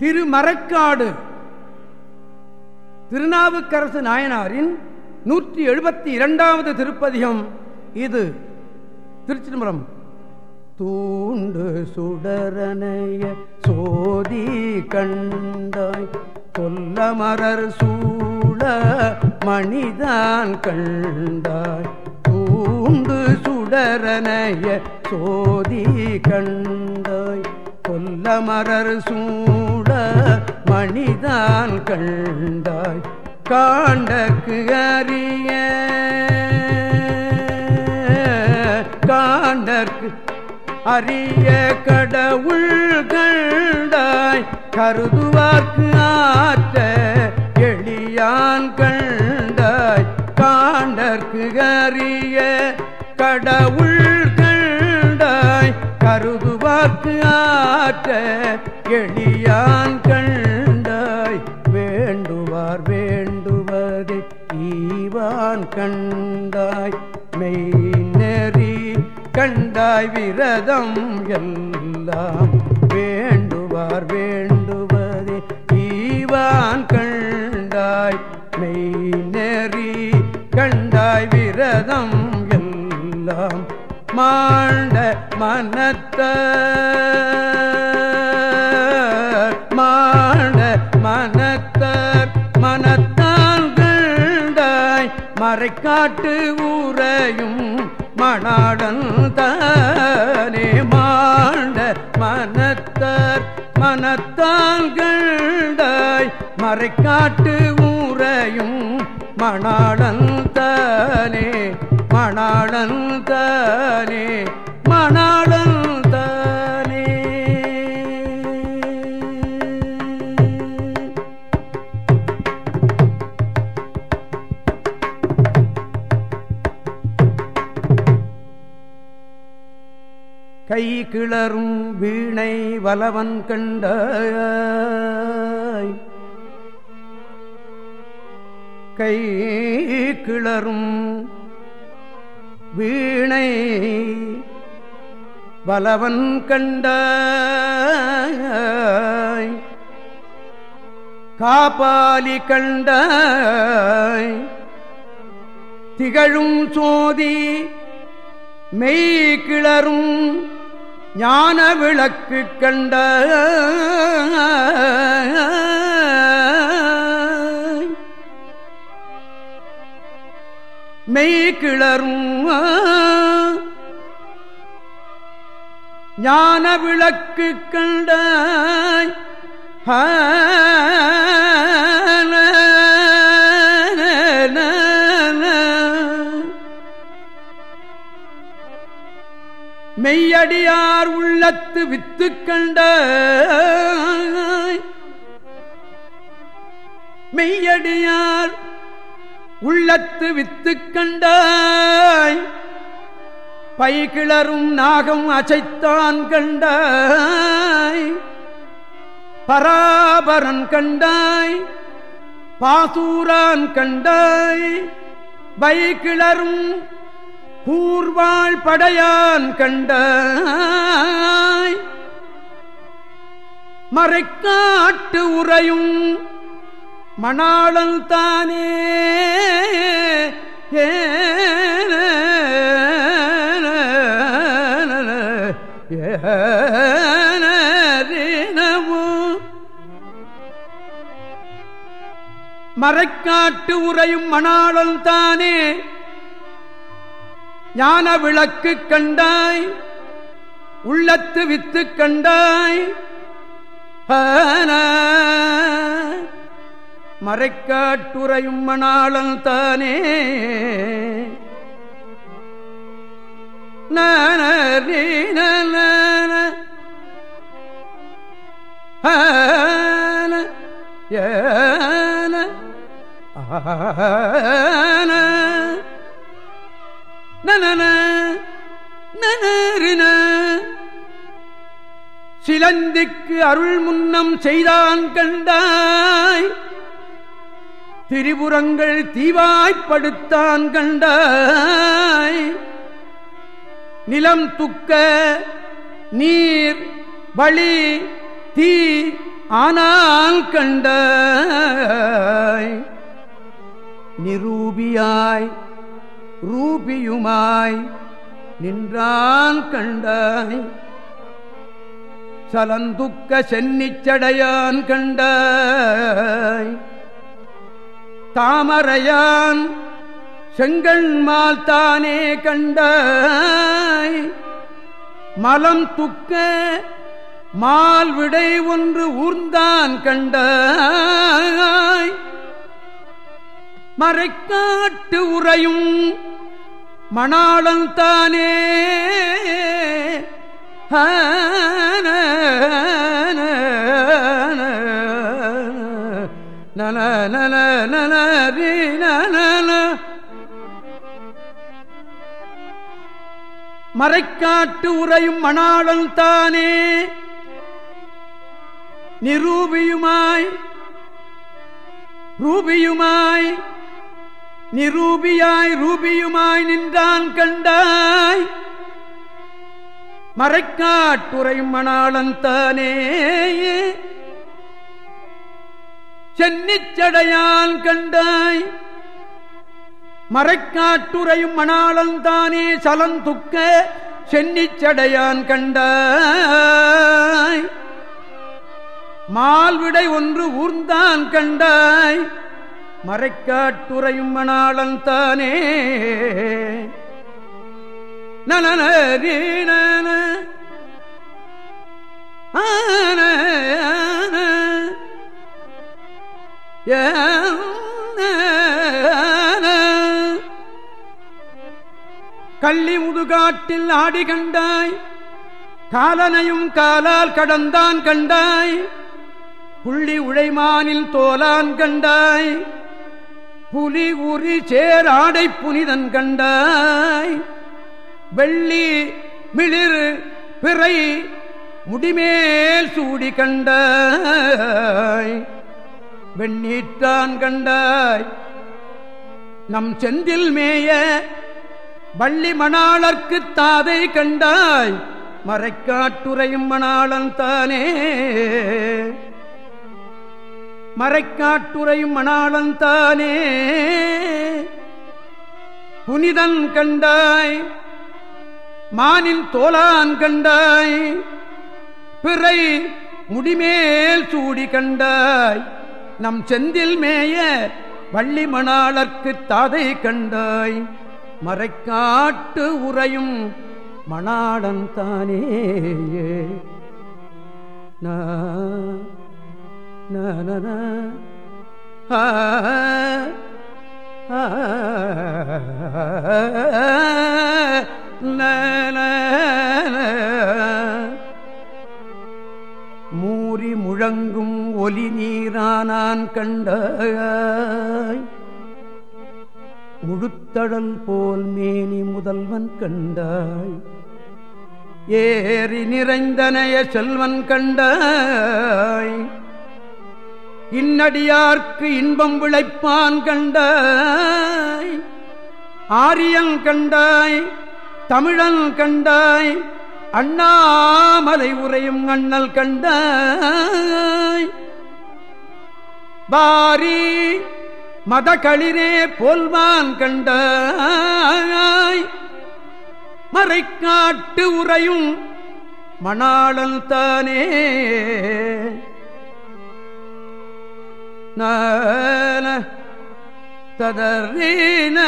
திருமரக்காடு. திருநாவுக்கரசு நாயனாரின் நூற்றி எழுபத்தி இரண்டாவது திருப்பதிகம் இது. திருச்சிதம்பரம். தூண்டு சுடரனைய சோதி கண்டாய் கொல்லமரர் சூழ மணிதான் கண்டாய். தூண்டு சுடரனைய சோதி கண்டாய் கொல்லமரர் சூட மணிதான் கண்டாய் காண்டக்கு அறிய. காண்டற்கு அரிய கடவுள் கண்டாய் கருதுவார்க்கு ஆற்ற எளியான் கண்டாய் காண்டற்கு அரிய கடவுள் கண்டாய் கருதுவார்க்கு ஆற்ற எளியான் கண்டாய் வேண்டுவார் வேண்டுவதே ஈவான் கண்டாய். மெய் நெறி கண்டாய் விரதம் எல்லாம் வேண்டுவார் வேண்டுவதே ஈவான் கண்டாய். மெய் நெறி கண்டாய் விரதம் மாண்ட மனத்த மாண்ட மனத்த மனத்தான் கண்டாய் மறைக்காட்டு ஊரையும் மணாடன் தானே. மாண்ட மனத்தர் மனத்தான் கண்டாய் மறைக்காட்டு ஊரையும் மணாடன் தானே. மணாளன் தானே மணாளன் தானே. கை கிளறும் வீணை வலவன் கண்ட கை கிளறும் வீணை பலவன் கண்ட காபாலி கண்ட திகழும் சோதி மெய் கிளரும் ஞான விளக்கு கண்ட மெய் கிளரும் ஞான விளக்கு கண்டாய். மெய்யடியார் உள்ளத்து வித்து கண்ட மெய்யடியார் உள்ளத்து வித்து கண்டாய். பைகிளரும் நாகம் அசைத்தான் கண்டாய். பராபரன் கண்டாய். பாசூரான் கண்டாய். பைகிளரும் கூர்வாள் படையான் கண்டாய். மறைக்காட்டு உறையும் மணாளன் தானே ஏனவோ மறைக்காட்டு உரையும் மணாளன் தானே ஞான விளக்கு கண்டாய். உள்ளத்து வித்து கண்டாய். மறைக்காட்டுரையும் மணாளன் தானே. ஏன சிலந்திக்கு அருள் முன்னம் செய்தான் கண்டாய். திரிபுரங்கள் தீவாய்ப்படுத்தான் கண்டாய். நிலம் துக்க நீர் வழி தீ ஆனால் கண்டாய். நிரூபியாய் ரூபியுமாய் நின்றான் கண்டாய். சலந்துக்க சென்னிச்சடையான் கண்டாய். தாமரையான் செங்கண்மால் தானே கண்டாய். மலம் துக்க மால் விடை ஒன்று ஊர்ந்தான் கண்டாய். மறைக்காட்டு உறையும் மணாளன் தானே. நன மறைக்காட்டு உரையும் மணாளன் தானே. நிரூபியுமாய் ரூபியுமாய் நிரூபியாய் ரூபியுமாய் நின்றான் கண்டாய். மறைக்காட்டுரையும் மணாளன் தானே. சென்னிச்சடையான் கண்டாய். மறைக்காட்டுரையும் மணாளந்தானே சலந்துக்க சென்னிச்சடையான் கண்டாய். மால்விடை ஒன்று ஊர்ந்தான் கண்டாய். மறைக்காட்டுரையும் மணாளந்தானே. நலன ஏ கள்ளி முதுகாட்டில் ஆடி கண்டாய். காலனையும் காலால் கடந்தான் கண்டாய். புள்ளி உழைமானில் தோலான் கண்டாய். புலி உரி சேர் ஆடை புனிதன் கண்டாய். வெள்ளி மிளிர் பிறை முடிமேல் சூடி கண்டாய். வெண்ணீற்றான் கண்டாய். நம் செந்தில் மேய வள்ளி மணாளர்க்கு தாதை கண்டாய் மறைக்காட்டுரையும் மணாளன் தானே. மறைக்காட்டுரையும் மணாளன் தானே. புனிதன் கண்டாய் மானின் தோலான் கண்டாய் பிறை முடிமேல் சூடி கண்டாய். நம் செந்தில் மேய வள்ளி மணாளர்க்கு தாதை கண்டாய். மறைக்காட்டு உரையும் மணாடன் தானே. மூறி முழங்கும் ஒலி நீரானான் கண்டாய் முழுத்தழல் போல் மேனி முதல்வன் கண்டாய். ஏறி நிறைந்தனைய செல்வன் கண்டாய். இன்னடியார்க்கு இன்பம் விளைப்பான் கண்டாய். ஆரியன் கண்டாய் தமிழன் கண்டாய் அண்ணாமலை உரையும் அண்ணல் கண்டாய். பாரி மதகளிரே போல்வான் கண்டாய். மறைக்காட்டு உறையும் மணாளன் தானே. நான ததறீன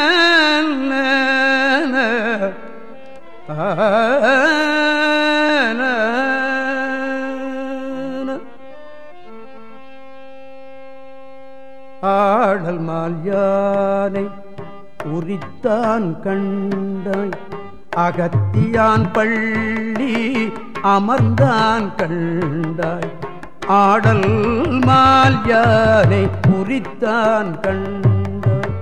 ஆடல் மால்யானை உரித்தான் கண்டாய். அகத்தியான் பள்ளி அமர்ந்தான் கண்டாய். ஆடல் மால்யானை உரித்தான் கண்டாய்.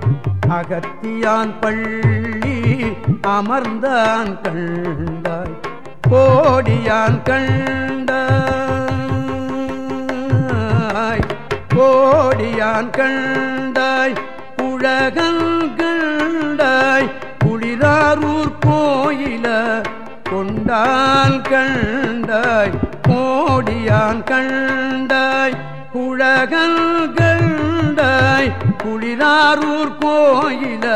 அகத்தியான் பள்ளி அமர்ந்தான் கண்டாய். கோடியான் கண்டாய். கோடியான் கண்டாய் குழகல் கண்டாய் குளிராரூர் கோயில கொண்டான் கண்டாய் கோடியான் கண்டாய் குழகல் கண்டாய் குளிராரூர் கோயில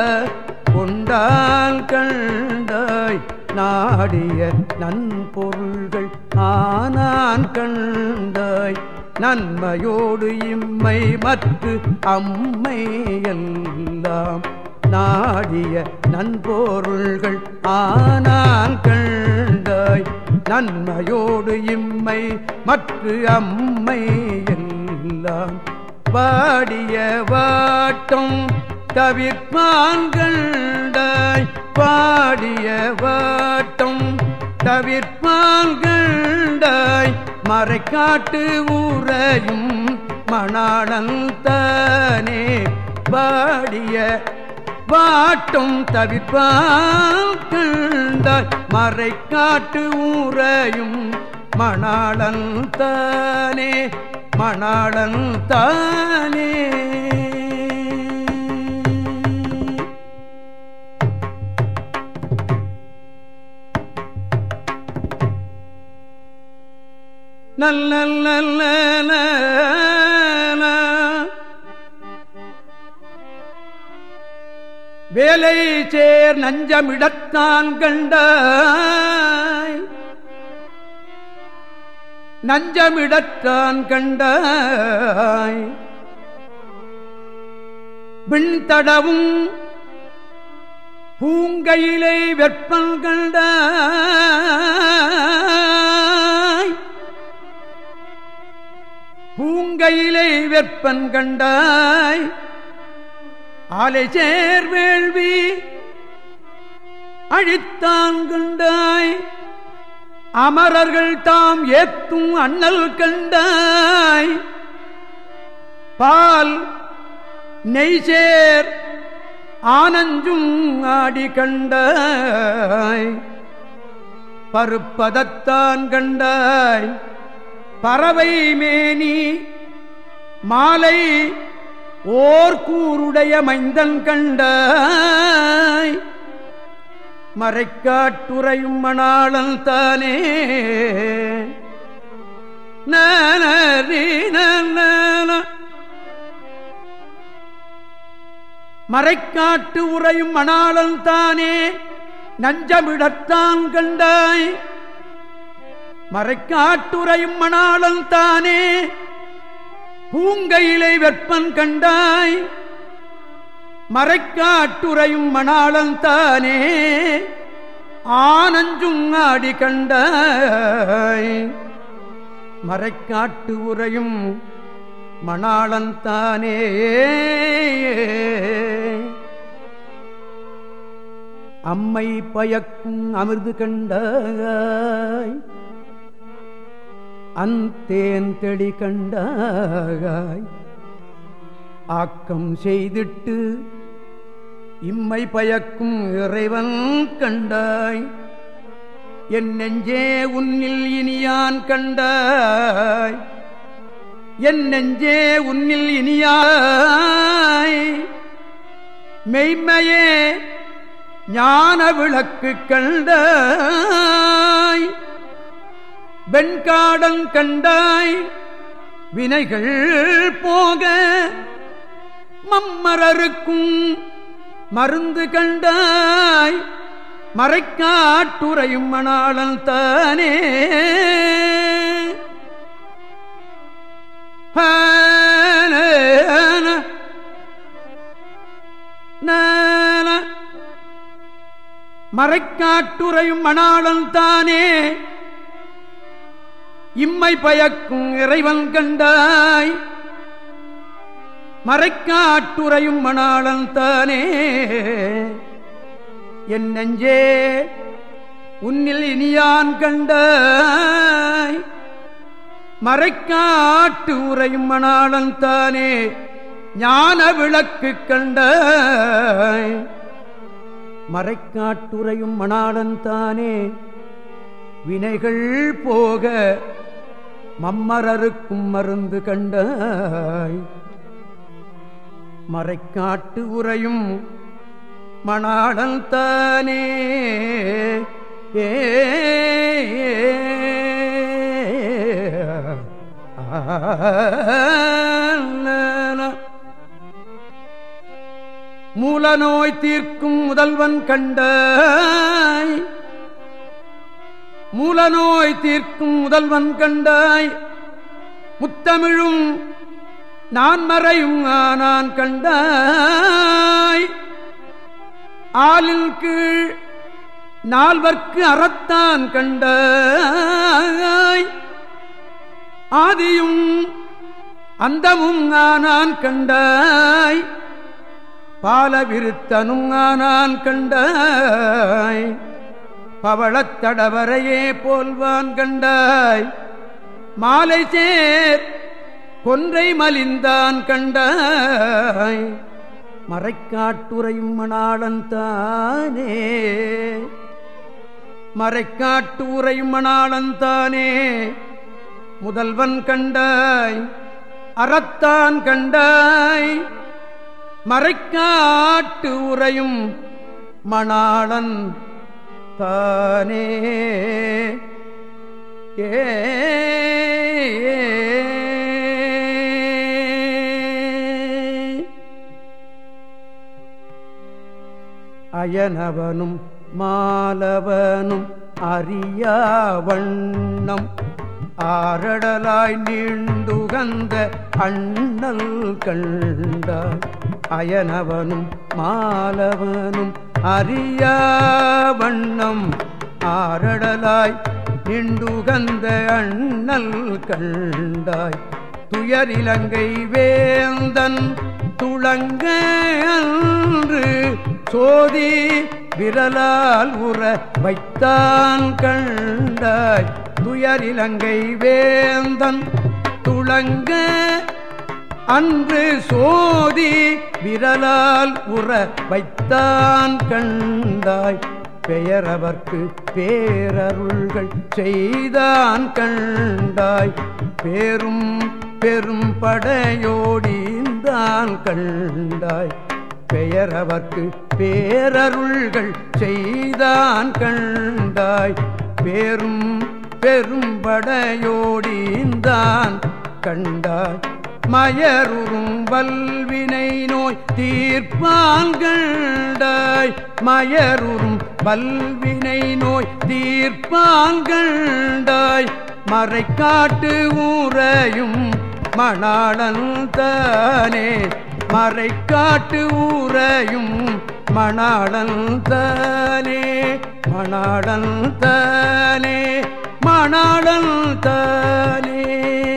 கொண்டான் கண்டாய். நாடிய நன்பொருள்கள் ஆனான் கண்டாய். நன்மையோடு இம்மை மற்று அம்மை எல்லாம் நாடிய நன்பொருள்கள் ஆனால் கண்டாய். நன்மையோடு இம்மை மற்ற அம்மை எல்லாம் பாடிய வாட்டம் தவிர்ப்பான்கண்டாய் பாடிய வாட்டம் தவிர்ப்பான்கண்டாய் மறைக்காட்டு ஊரையும் மணாளன் தானே பாடிய வாட்டும் தவிர்ப்பான்கண்டாய் மறைக்காட்டு ஊரையும் மணாளன் மணாளந்தானே. நல்ல நல்ல வேலை சேர் நஞ்சமிடத்தான் கண்டாய் நஞ்சமிடத்தான் கண்டாய் விண்தடவும் பூங்கையிலே வெப்பம் கண்டாய் பூங்கையிலை வெப்பன் கண்டாய். ஆலை சேர் வேள்வி அழித்தான் கண்டாய். அமரர்கள் தாம் ஏத்தும் அண்ணல் கண்டாய். பால் நெய்சேர் ஆனஞ்சும் ஆடி கண்டாய். பருப்பதத்தான் கண்டாய். பறவை மேனி மாலை ஓர்கூருடைய மைந்தன் கண்டாய். மறைக்காட்டுரையும் மணாளன் தானே. மறைக்காட்டு உறையும் மணாளன் தானே. நஞ்சமிடத்தான் கண்டாய். மறைக்காட்டுரையும் மணாளன் தானே. பூங்கையிலை வெப்பன் கண்டாய். மறைக்காட்டுரையும் மணாளன் தானே. ஆனஞ்சும் ஆடி கண்டாய். மறைக்காட்டு உரையும் மணாளன் தானே. அம்மை பயக்கும் அமிர்து கண்டாய். அந்தேன் தெளி கண்டாய் ஆக்கம் செய்திட்டு இம்மை பயக்கும் இறைவன் கண்டாய். என் நெஞ்சே உன்னில் இனியான் கண்டாய். என் நெஞ்சே உன்னில் இனியாய். மெய்மையே ஞான விளக்கு கண்டாய். வெண்காடங் கண்டாய் வினைகள் போக மம்மரருக்கும் மருந்து கண்டாய் மறைக்காட்டுரையும் மணாளன் தானே. மறைக்காட்டுரையும் மணாளன் தானே. இம்மை பயக்கும் இறைவன் கண்டாய். மறைக்காட்டுரையும் மணாளன் தானே. என் நெஞ்சே உன்னில் இனியான் கண்டாய். மறைக்காட்டு உரையும் மணாளன் தானே ஞான விளக்கு கண்டாய். மறைக்காட்டுரையும் மணாளன் தானே வினைகள் போக மம்மரருக்கும் மருந்து கண்டாய். மறைக்காட்டு உரையும் மணாளன் தானே. ஏ மூல நோய் தீர்க்கும் முதல்வன் கண்டாய். மூலநோய் தீர்க்கும் முதல்வன் கண்டாய். முத்தமிழும் நான் மறையும் ஆனான் கண்டாய். ஆளில் கீழ் நால்வர்க்கு அறத்தான் கண்டாய். ஆதியும் அந்தமும் ஆனான் கண்டாய். பாலவிருத்தனும் ஆனான் கண்டாய். பவளத்தடவரையே போல்வான் கண்டாய். மாலை சேர் கொன்றை மலிந்தான் கண்டாய். மறைக்காட்டுரையும் மணாளன் தானே. மறைக்காட்டுரையும் மணாளன் தானே. முதல்வன் கண்டாய் அறத்தான் கண்டாய். மறைக்காட்டு உரையும் மணாளன் தானே? ஏ அயனவனும் மாலவனும் அறியா வண்ணம் ஆரடலாய் நீண்டுகந்த அண்ணல் கண்டாய் அயனவனும் மாலவனும் அறிய வண்ணம் ஆரடலாய் நின்றுகந்த அண்ணல் கண்டாய். துயரிலங்கை வேந்தன் துளங்க அன்று சோதி விரலால் உற வைத்தான் கண்டாய். துயரிலங்கை வேந்தன் துளங்க அன்று சோதி விரலால் உற வைத்தான் கண்டாய். பெயரவர்க்கு பேரருள்கள் செய்தான் கண்டாய். பேரும் பெரும் படையோடிந்தான் கண்டாய். பெயரவர்க்கு பேரருள்கள் செய்தான் கண்டாய். பேரும் பெரும் படையோடிந்தான் கண்டாய். மயருறும் வல்வினை நோய் தீர்ப்பாங்கண்டாய் மயருறும் வல்வினை நோய் தீர்ப்பாங்கண்டாய் மறைக்காட்டு ஊரையும் மணாளன் தானே. மறைக்காட்டு ஊரையும் மணாளன் தானே. மணாளன் தானே. மணாளன் தானே.